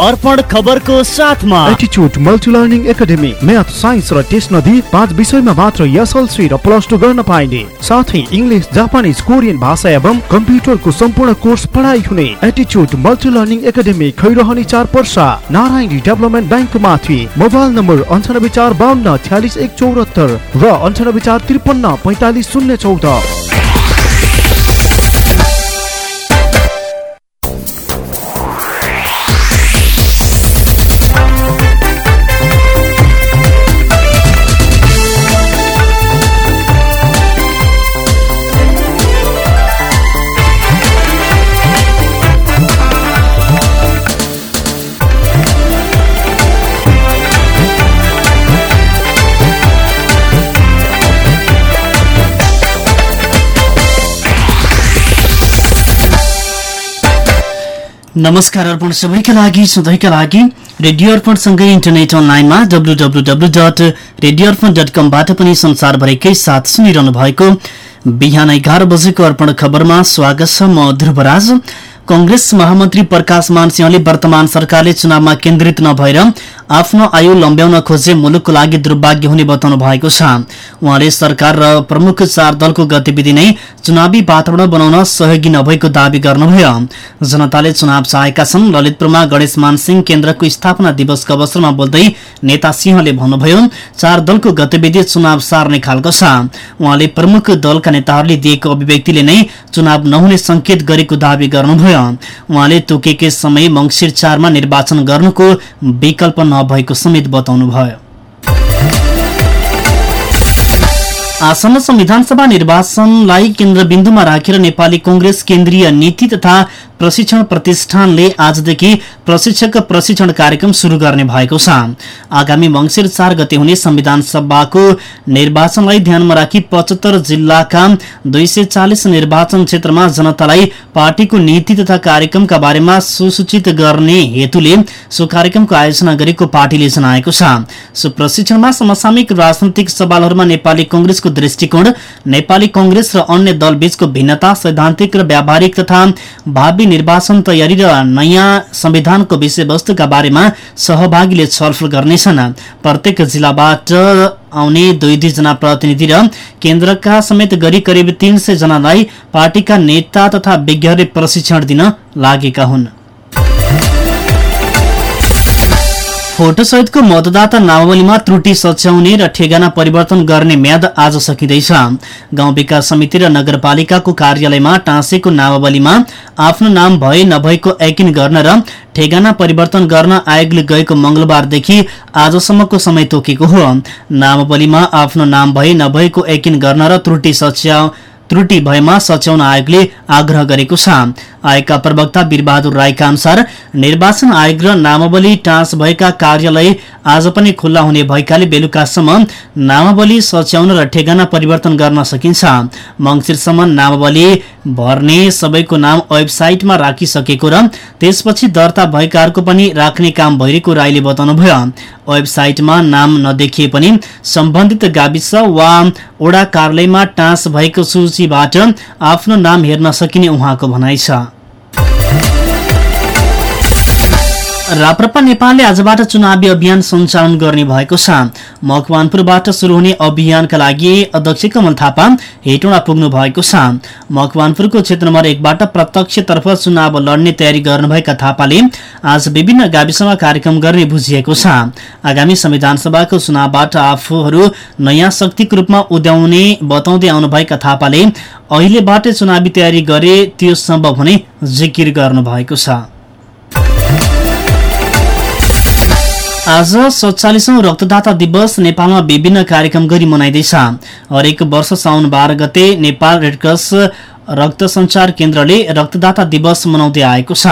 अर्पण खबरको साथमा। एटिच्युड multi learning academy math science र टेस्ट नदिई पाँच विषयमा मात्र एसएलसी र प्लस टू गर्न पाइने। साथै इङ्ग्लिस जापानिज कोरियन भाषा एवं कम्प्युटरको सम्पूर्ण कोर्स पढाइ हुने। एटिच्युड मल्टी लर्निङ एकाडेमी खैरहनी चार पर्सा नारायणी डेभलपमेन्ट ब्याङ्क माथि। मोबाइल नम्बर अन्ठानब्बे चार बाहन्न छ्यालिस एक चौरात्तर र अन्ठानब्बे चार त्रिपन्न पैँतालिस शून्य चौध। नमस्कार अर्पण सबैका लागि सधैँका लागि रेडियो अर्पणसँगै इन्टरनेट अनलाइनमा W W W dot radio Arpan dot कमबाट पनि संसारभरिकै साथ सुनिरहनु भएको बिहान एघार बजेको अर्पण खबरमा स्वागत छ म ध्रुवराज। कंग्रेस महामन्त्री प्रकाश मानसिंहले वर्तमान सरकारले चुनावमा केन्द्रित नभएर आफ्नो आयु लम्ब्याउन खोजे मुलुकको लागि दुर्भाग्य हुने बताउनु भएको छ। उहाँले सरकार र प्रमुख चार दलको गतिविधि नै चुनावी वातावरण बनाउन सहयोगी नभएको दावी गर्नुभयो। जनताले चुनाव चाहेका छन्। ललितपुरमा गणेश मानसिंह केन्द्रको स्थापना दिवसको अवसरमा बोल्दै नेता सिंहले भन्नुभयो चार दलको गतिविधि चुनाव सार्ने खालको छ। उहाँले प्रमुख दलका नेताहरूले दिएको अभिव्यक्तिले नै चुनाव नहुने संकेत गरेको दावी गर्नुभयो। उहाँले तोकेकै समय मंगिर चारमा निर्वाचन गर्नुको विकल्प नभएको समेत बताउनुभयो। आसन्न संविधान सभा निर्वाचनलाई केन्द्रबिन्दुमा राखेर नेपाली कंग्रेस केन्द्रीय नीति तथा प्रशिक्षण प्रतिष्ठानले आजदेखि प्रशिक्षक प्रशिक्षण कार्यक्रम शुरू गर्ने भएको छ। आगामी मंगिर चार गते हुने संविधान सभाको निर्वाचनलाई ध्यानमा राखी पचहत्तर जिल्लाका दुई सय चालिस निर्वाचन क्षेत्रमा जनतालाई पार्टीको नीति तथा कार्यक्रमका बारेमा सुसूचित गर्ने हेतुले सो कार्यक्रमको आयोजना गरेको पार्टीले जनाएको छ। सो प्रशिक्षणमा समसामयिक राजनैतिक सवालहरूमा नेपाली कंग्रेसको दृष्टिकोण नेपाली कंग्रेस र अन्य दलबीचको भिन्नता सैद्धान्तिक र व्यावहारिक तथा भावी निर्वाचन तयारी र नयाँ संविधानको विषयवस्तुका बारेमा सहभागीले छलफल गर्नेछन्। प्रत्येक जिल्लाबाट आउने दुई दुईजना प्रतिनिधि र केन्द्रका समेत गरी करिब तीन सय जनालाई पार्टीका नेता तथा विज्ञहरूले प्रशिक्षण दिन लागेका हुन्। फोटोसहितको मतदाता नामावलीमा त्रुटि सच्याउने र ठेगाना परिवर्तन गर्ने म्याद आज सकिँदैछ। गाउँ विकास समिति र नगरपालिकाको कार्यालयमा टाँसेको नामावलीमा आफ्नो नाम भए नभएको यकिन गर्न र ठेगाना परिवर्तन गर्न आयोगले गएको मंगलबारदेखि आजसम्मको समय तोकेको हो। नामावलीमा आफ्नो नाम भए नभएको यकिन गर्न र त्रुटि सच्या त्रुटि भएमा सच्याउन आयोगले आग्रह गरेको छ। आयोगका प्रवक्ता वीरबहादुर राईका अनुसार निर्वाचन आयोग र नामावली टाँस भएका कार्यालय आज पनि खुल्ला हुने भएकाले बेलुकासम्म नामावली सच्याउन र ठेगाना परिवर्तन गर्न सकिन्छ। मङ्सिरसम्म नामावली भर्ने सबैको नाम वेबसाइटमा राखिसकेको र त्यसपछि दर्ता भएकाहरूको पनि राख्ने काम भइरहेको राईले बताउनुभयो। वेबसाइटमा नाम नदेखिए पनि सम्बन्धित गाविस वा ओडा कार्यालयमा टाँस भएको सूचीबाट आफ्नो नाम हेर्न सकिने उहाँको भनाइ छ। राप्रपा नेपालले आजबाट चुनावी अभियान सञ्चालन गर्ने भएको छ। मकवानपुरबाट शुरू हुने अभियानका लागि अध्यक्ष कमल थापा हेटौँडा पुग्नु भएको छ। मकवानपुरको क्षेत्र नम्बर एकबाट प्रत्यक्षतर्फ चुनाव लड्ने तयारी गर्नुभएका थापाले आज विभिन्न गाविसमा कार्यक्रम गर्ने बुझिएको छ। आगामी संविधान सभाको चुनावबाट आफूहरू नयाँ शक्तिको रूपमा उद्याउने बताउँदै आउनुभएका थापाले अहिलेबाटै चुनावी तयारी गरे त्यो सम्भव हुने जिकिर गर्नुभएको छ। आज सत्तालिसौं रक्तदाता दिवस नेपालमा विभिन्न कार्यक्रम गरी मनाइँदैछ। हरेक वर्ष साउन बाह्र गते नेपाल रेडक्रस रक्त संचार केन्द्रले रक्तदाता दिवस मनाउँदै आएको छ।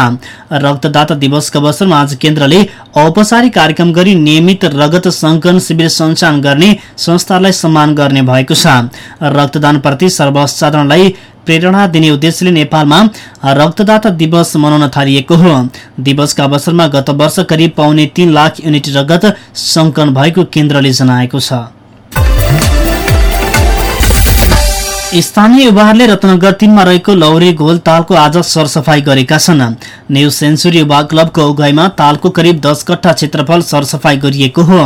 रक्तदाता दिवसको अवसरमा आज केन्द्रले औपचारिक कार्यक्रम गरी नियमित रगत संकलन शिविर सञ्चालन गर्ने संस्थालाई सम्मान गर्ने भएको छ। रक्तदानप्रति सर्वसाधारणलाई प्रेरणा दिने उद्देश्यले नेपालमा रक्तदाता दिवस मनाउन थालिएको हो। दिवसका अवसरमा गत वर्ष करिब पाउने तीन लाख युनिट रगत संकलन भएको केन्द्रले जनाएको छ। स्थानीय युवाहरूले रत्नगर तीनमा रहेको लौरे घोल तालको आज सरसफाई गरेका छन्। न्यू सेन्चुरी युवा क्लबको अगुवाईमा तालको करिब दस कट्ठा क्षेत्रफल सरसफाई गरिएको हो।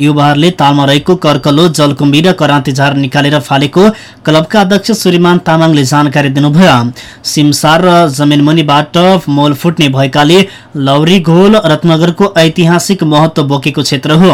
युवाहरूले तालमा रहेको कर्कलो जलकुम्बी र करान्ती झार निकालेर फालेको क्लबका अध्यक्ष सूर्यमान तामाङले जानकारी दिनुभयो। सिमसार र जमिनमुनिबाट मोल फुट्ने भएकाले लौरी घोल रत्नगरको ऐतिहासिक महत्व बोकेको क्षेत्र हो।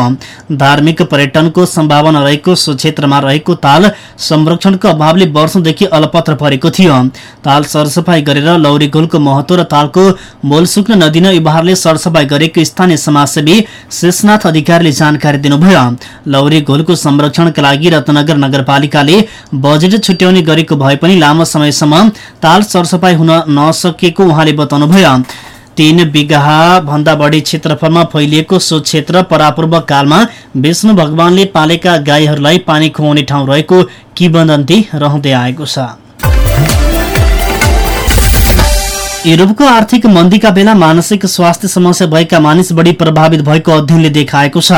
धार्मिक पर्यटनको सम्भावना रहेको सो क्षेत्रमा रहेको ताल संरक्षणको अभावले वर्षौंदेखि अलपत्र परेको थियो। ताल सरसफाई गरेर लौरी घोलको महत्व र तालको मोल सुक्न नदिन युवाहरूले सरसफाई गरेको स्थानीय समाजसेवी शेषनाथ अधिकारीले जानकारी दिनुभयो। लौरी घोलको संरक्षणका लागि रत्नगर नगरपालिकाले बजेट छुट्याउने गरेको भए पनि लामो समयसम्म ताल सरसफाई हुन नसकेको उहाँले बताउनुभयो। तीन बिघा भन्दा बढी क्षेत्रफलमा फैलिएको सो क्षेत्र परापूर्व कालमा विष्णु भगवानले पालेका गाईहरूलाई पानी खुवाउने ठाउँ रहेको किंवदन्ती रहँदै आएको छ। युरोपको आर्थिक मन्दीका बेला मानसिक स्वास्थ्य समस्या भएका मानिस बढी प्रभावित भएको अध्ययनले देखाएको छ।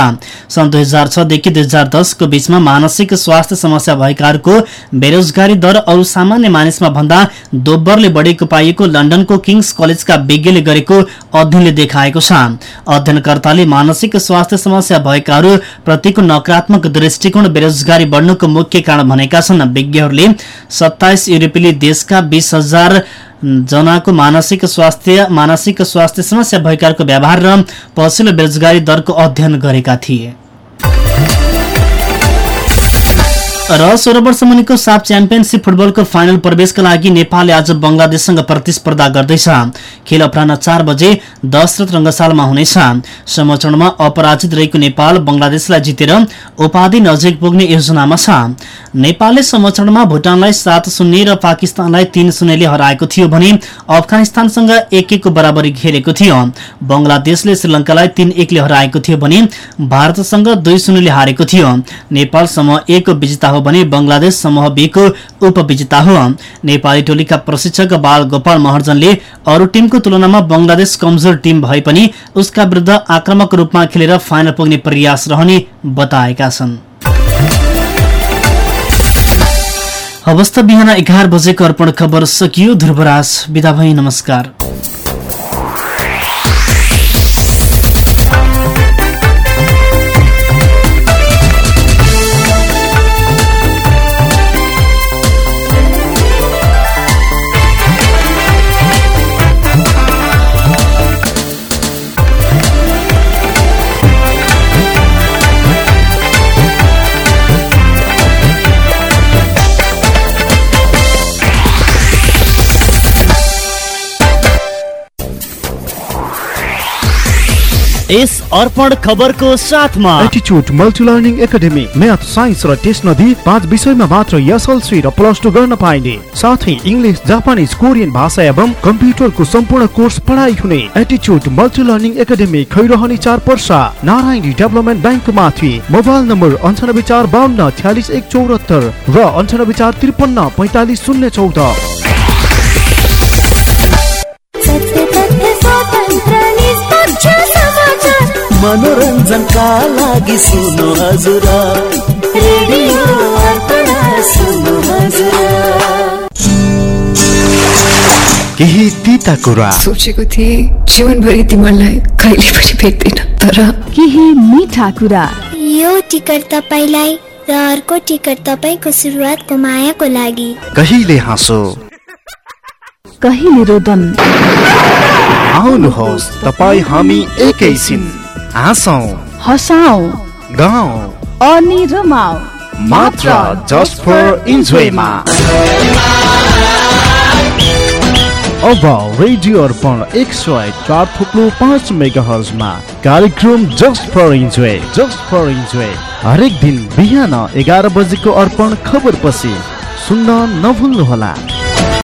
सन् दुई हजार छदेखि दुई हजार दसको बीचमा मानसिक स्वास्थ्य समस्या भएकाहरूको बेरोजगारी दर अरू सामान्य मानिसमा भन्दा दोब्बरले बढेको पाइएको लन्डनको किङ्स कलेजका विज्ञले गरेको अध्ययनले देखाएको छ। अध्ययनकर्ताले मानसिक स्वास्थ्य समस्या भएकाहरू प्रतिको नकारात्मक दृष्टिकोण बेरोजगारी बढ्नुको मुख्य कारण भनेका छन्। विज्ञहरूले सत्ताइस युरोपेली देशका बीस जनाको मानसिक स्वास्थ्य मानसिक स्वास्थ्य समस्या भएकाहरूको व्यवहार र पछिल्लो बेरोजगारी दरको अध्ययन गरेका थिए। र सोह्र वर्ष मुनिको साफ च्याम्पियनसिप फुटबलको फाइनल प्रवेशका लागि नेपालले आज बंगलादेशसँग प्रतिस्पर्धा गर्दैछ। खेल अपराह चार बजे दशरथ रङ्गशालामा हुनेछ। समचरणमा अपराजित रहेको नेपाल बंगलादेशलाई जितेर उपाधि नजिक पुग्ने योजनामा छ। नेपालले समचरणमा भुटानलाई सात शून्य र पाकिस्तानलाई तीन शून्यले हराएको थियो भने अफगानिस्तानसँग एक एकको बराबरी घेरेको थियो। बंगलादेशले श्रीलङ्कालाई तीन एकले हराएको थियो भने भारतसँग दुई शून्यले हारेको थियो। नेपाल समूह एक विजेता हो भने बंगलादेश समूह बीको उपविजेता हो। नेपाली टोलीका प्रशिक्षक बाल गोपाल महर्जनले अरू टिमको तुलनामा बंगलादेश कमजोर टिम भए पनि उसका विरुद्ध आक्रामक रूपमा खेलेर फाइनल पुग्ने प्रयास रहने बताएका छन्। अवस्था बिहान एघार बजेको अर्पण खबर सकियो। ध्रुवराज विदा भई नमस्कार। अर्पण खबरको साथमा। एटिच्युड multi learning academy math science र टेस्ट नदी पाँच विषयमा मात्र एसएलसी र प्लस टू गर्न पाइने। साथै इङ्ग्लिस जापानिज कोरियन भाषा एवं कम्प्युटरको सम्पूर्ण कोर्स पढाइ हुने। एटिच्युड मल्टी लर्निङ एकाडेमी खैरहनी चार पर्सा नारायणी डेभलपमेन्ट ब्याङ्क माथि मोबाइल नम्बर अन्ठानब्बे चार बाहन्न छ्यालिस एक चौरात्तर र अन्ठानब्बे चार त्रिपन्न पैँतालिस शून्य चौध। मनोरञ्जनका लागि सुन्नु हजुर रेडियो अर्पण सुन्नु हजुर केही तिता कुरा सोचेको थिएँ जीवनभरि तिमीलाई कहिले पनि भेट्दैन तर केही मिठा कुरा यो टिकट तपाईँलाई र अर्को टिकट तपाईँको सुरुवातको मायाको लागि कहिले हाँसो कहिले रोदन आउनुहोस् तपाईँ हामी एकैछिन हाँसौँ हसाऊ गाउँ अनि रमाऊ मात्र जस्ट फर इन्जोयमा अब रेडियो अर्पण एक सय चार थुप्रो पाँच मेगा हर्जमा कार्यक्रम just for enjoy just for enjoy हरेक दिन बिहान एघार बजेको अर्पण खबर पछि सुन्न नभुल्नुहोला